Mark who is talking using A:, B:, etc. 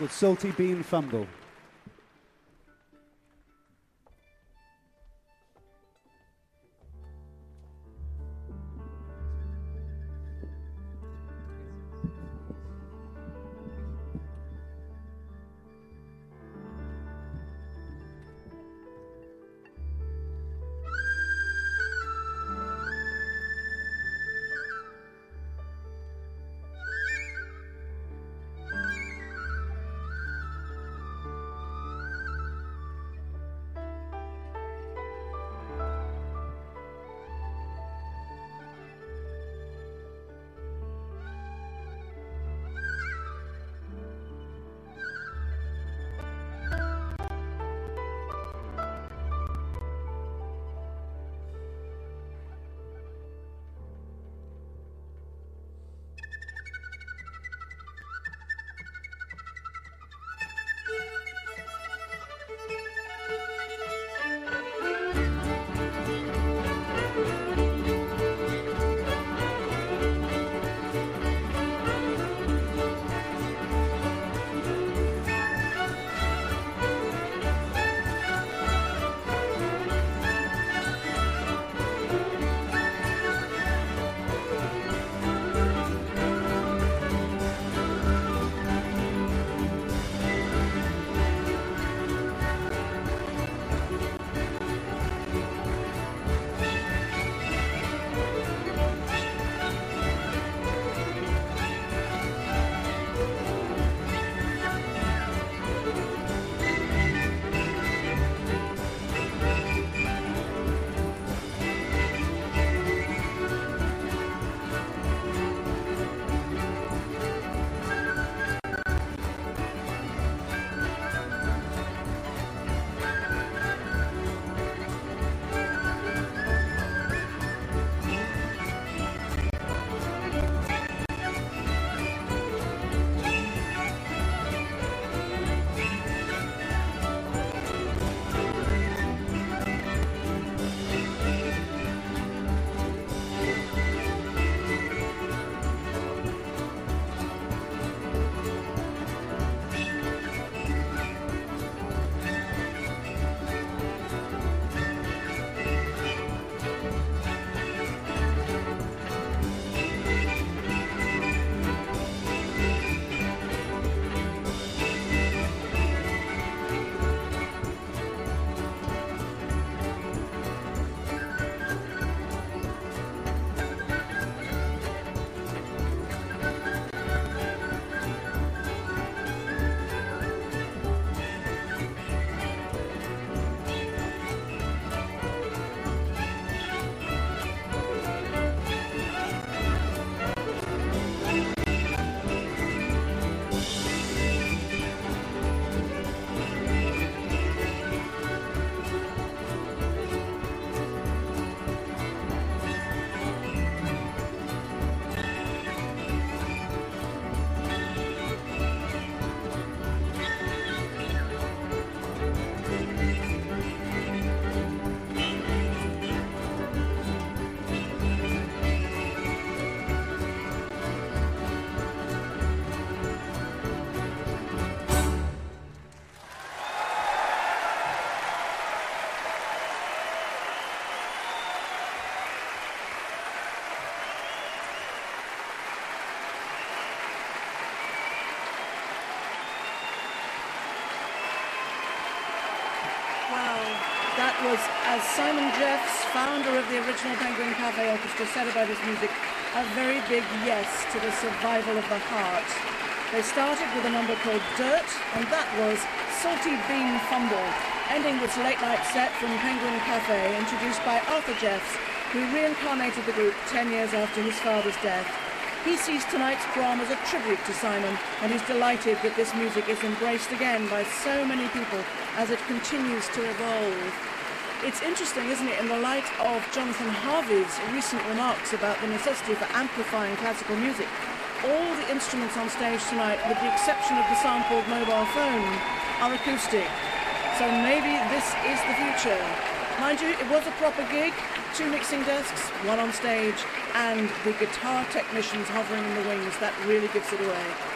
A: called Salty Bean Fumble.
B: Was, as Simon Jeffes, founder of the original Penguin Cafe Orchestra, said about his music, a very big yes to the survival of the heart. They started with a number called Dirt, and that was Salty Bean Fumble, ending this late night set from Penguin Cafe, introduced by Arthur Jeffes, who reincarnated the group 10 years after his father's death. He sees tonight's prom as a tribute to Simon, and he's delighted that this music is embraced again by so many people as it continues to evolve. It's interesting, isn't it, in the light of Jonathan Harvey's recent remarks about the necessity for amplifying classical music. All the instruments on stage tonight, with the exception of the sampled mobile phone, are acoustic. So maybe this is the future. Mind you, it was a proper gig, two mixing desks, one on stage, and the guitar technicians hovering in the wings. That really gives it away.